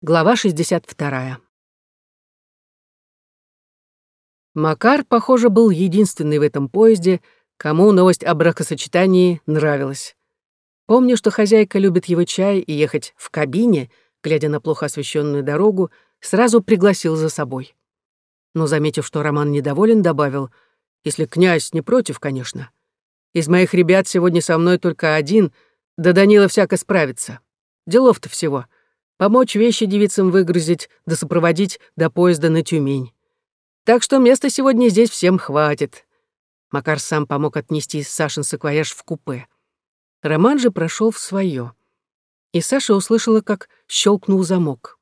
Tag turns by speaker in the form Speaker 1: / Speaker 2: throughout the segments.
Speaker 1: Глава 62. Макар, похоже, был единственный в этом поезде, кому новость о бракосочетании нравилась. Помню, что хозяйка любит его чай и ехать в кабине, глядя на плохо освещенную дорогу, сразу пригласил за собой. Но, заметив, что Роман недоволен, добавил, «Если князь не против, конечно. Из моих ребят сегодня со мной только один, да Данила всяко справится. Делов-то всего» помочь вещи девицам выгрузить, да сопроводить до поезда на Тюмень. Так что места сегодня здесь всем хватит. Макар сам помог отнести Сашин саквояж в купе. Роман же прошел в свое. И Саша услышала, как щелкнул замок.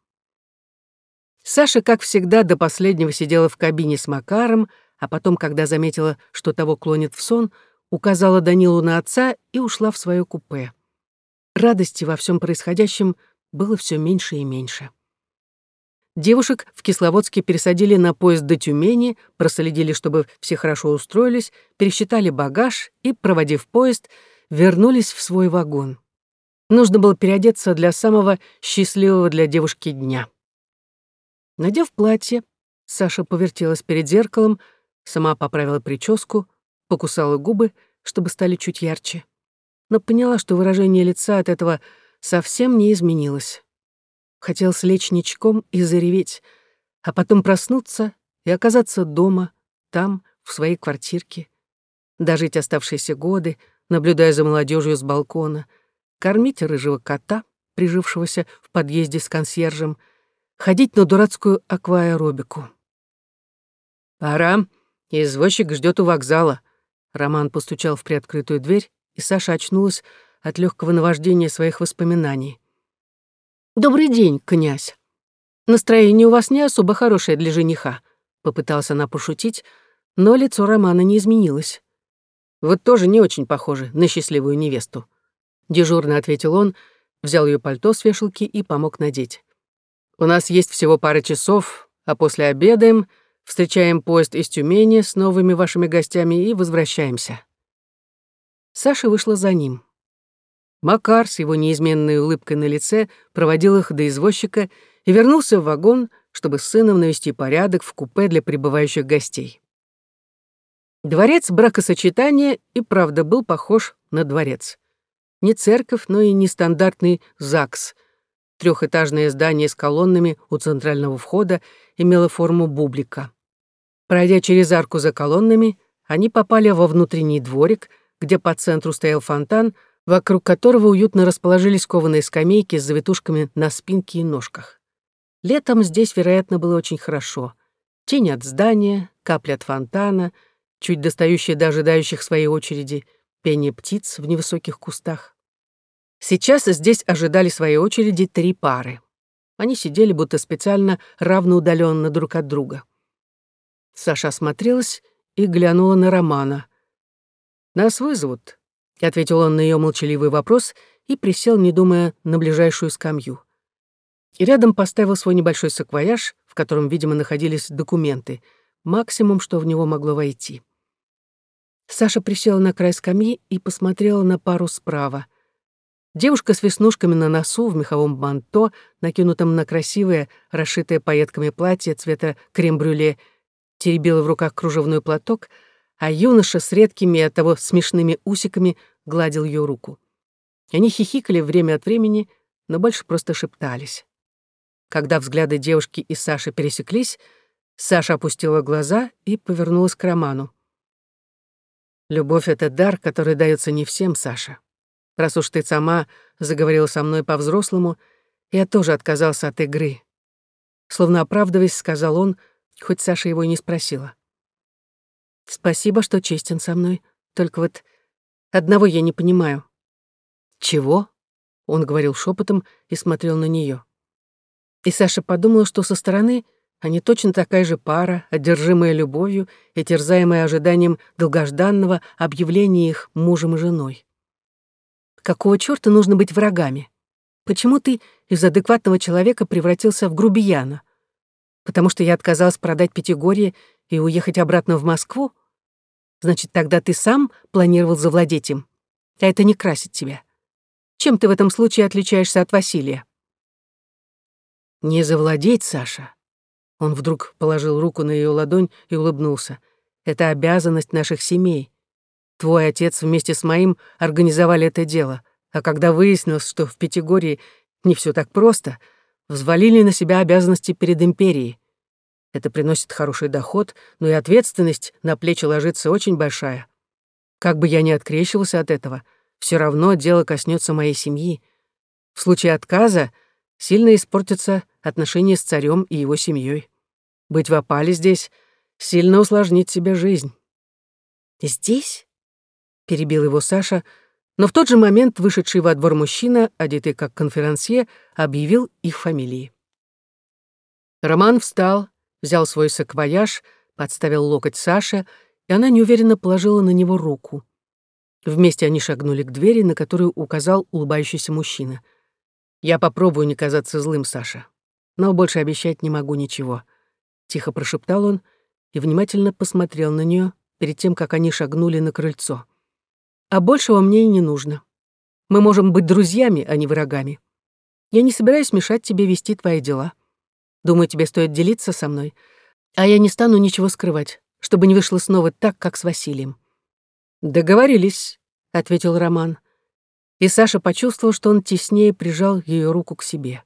Speaker 1: Саша, как всегда, до последнего сидела в кабине с Макаром, а потом, когда заметила, что того клонит в сон, указала Данилу на отца и ушла в свое купе. Радости во всем происходящем было все меньше и меньше. Девушек в Кисловодске пересадили на поезд до Тюмени, проследили, чтобы все хорошо устроились, пересчитали багаж и, проводив поезд, вернулись в свой вагон. Нужно было переодеться для самого счастливого для девушки дня. Надев платье, Саша повертелась перед зеркалом, сама поправила прическу, покусала губы, чтобы стали чуть ярче. Но поняла, что выражение лица от этого — совсем не изменилась. Хотел слечь ничком и зареветь, а потом проснуться и оказаться дома, там, в своей квартирке, дожить оставшиеся годы, наблюдая за молодежью с балкона, кормить рыжего кота, прижившегося в подъезде с консьержем, ходить на дурацкую акваэробику. «Пора. Извозчик ждет у вокзала». Роман постучал в приоткрытую дверь, и Саша очнулась от легкого наваждения своих воспоминаний. «Добрый день, князь. Настроение у вас не особо хорошее для жениха», — попытался она пошутить, но лицо Романа не изменилось. «Вы тоже не очень похожи на счастливую невесту», — дежурно ответил он, взял ее пальто с вешалки и помог надеть. «У нас есть всего пара часов, а после обедаем, встречаем поезд из Тюмени с новыми вашими гостями и возвращаемся». Саша вышла за ним. Макар с его неизменной улыбкой на лице проводил их до извозчика и вернулся в вагон, чтобы с сыном навести порядок в купе для прибывающих гостей. Дворец бракосочетания и правда был похож на дворец. Не церковь, но и не стандартный ЗАГС. Трехэтажное здание с колоннами у центрального входа имело форму бублика. Пройдя через арку за колоннами, они попали во внутренний дворик, где по центру стоял фонтан, вокруг которого уютно расположились кованые скамейки с завитушками на спинке и ножках. Летом здесь, вероятно, было очень хорошо. Тень от здания, капля от фонтана, чуть достающие до ожидающих своей очереди, пение птиц в невысоких кустах. Сейчас здесь ожидали своей очереди три пары. Они сидели будто специально равноудаленно друг от друга. Саша осмотрелась и глянула на Романа. «Нас вызовут», — ответил он на ее молчаливый вопрос и присел, не думая, на ближайшую скамью. И рядом поставил свой небольшой саквояж, в котором, видимо, находились документы, максимум, что в него могло войти. Саша присела на край скамьи и посмотрела на пару справа. Девушка с веснушками на носу в меховом манто, накинутом на красивое, расшитое пайетками платье цвета крем-брюле, теребила в руках кружевной платок — а юноша с редкими от того смешными усиками гладил ее руку. Они хихикали время от времени, но больше просто шептались. Когда взгляды девушки и Саши пересеклись, Саша опустила глаза и повернулась к Роману. «Любовь — это дар, который дается не всем, Саша. Раз уж ты сама заговорила со мной по-взрослому, я тоже отказался от игры». Словно оправдываясь, сказал он, хоть Саша его и не спросила. Спасибо, что честен со мной. Только вот одного я не понимаю. Чего? Он говорил шепотом и смотрел на нее. И Саша подумала, что со стороны они точно такая же пара, одержимая любовью и терзаемая ожиданием долгожданного объявления их мужем и женой. Какого чёрта нужно быть врагами? Почему ты из адекватного человека превратился в грубияна? Потому что я отказалась продать Пятигорье и уехать обратно в Москву? Значит, тогда ты сам планировал завладеть им. А это не красит тебя. Чем ты в этом случае отличаешься от Василия? Не завладеть, Саша. Он вдруг положил руку на ее ладонь и улыбнулся. Это обязанность наших семей. Твой отец вместе с моим организовали это дело, а когда выяснилось, что в Пятигории не все так просто, взвалили на себя обязанности перед империей. Это приносит хороший доход, но и ответственность на плечи ложится очень большая. Как бы я ни открещивался от этого, все равно дело коснется моей семьи. В случае отказа сильно испортятся отношения с царем и его семьей. Быть в опале здесь сильно усложнит себе жизнь.
Speaker 2: «Здесь?» — перебил его Саша,
Speaker 1: но в тот же момент вышедший во двор мужчина, одетый как конферансье, объявил их фамилии. Роман встал, взял свой саквояж, подставил локоть Саше, и она неуверенно положила на него руку. Вместе они шагнули к двери, на которую указал улыбающийся мужчина. «Я попробую не казаться злым, Саша, но больше обещать не могу ничего», — тихо прошептал он и внимательно посмотрел на нее перед тем, как они шагнули на крыльцо. «А большего мне и не нужно. Мы можем быть друзьями, а не врагами. Я не собираюсь мешать тебе вести твои дела. Думаю, тебе стоит делиться со мной, а я не стану ничего скрывать, чтобы не вышло снова так, как с Василием». «Договорились», — ответил Роман. И Саша почувствовал, что он теснее прижал ее руку к себе.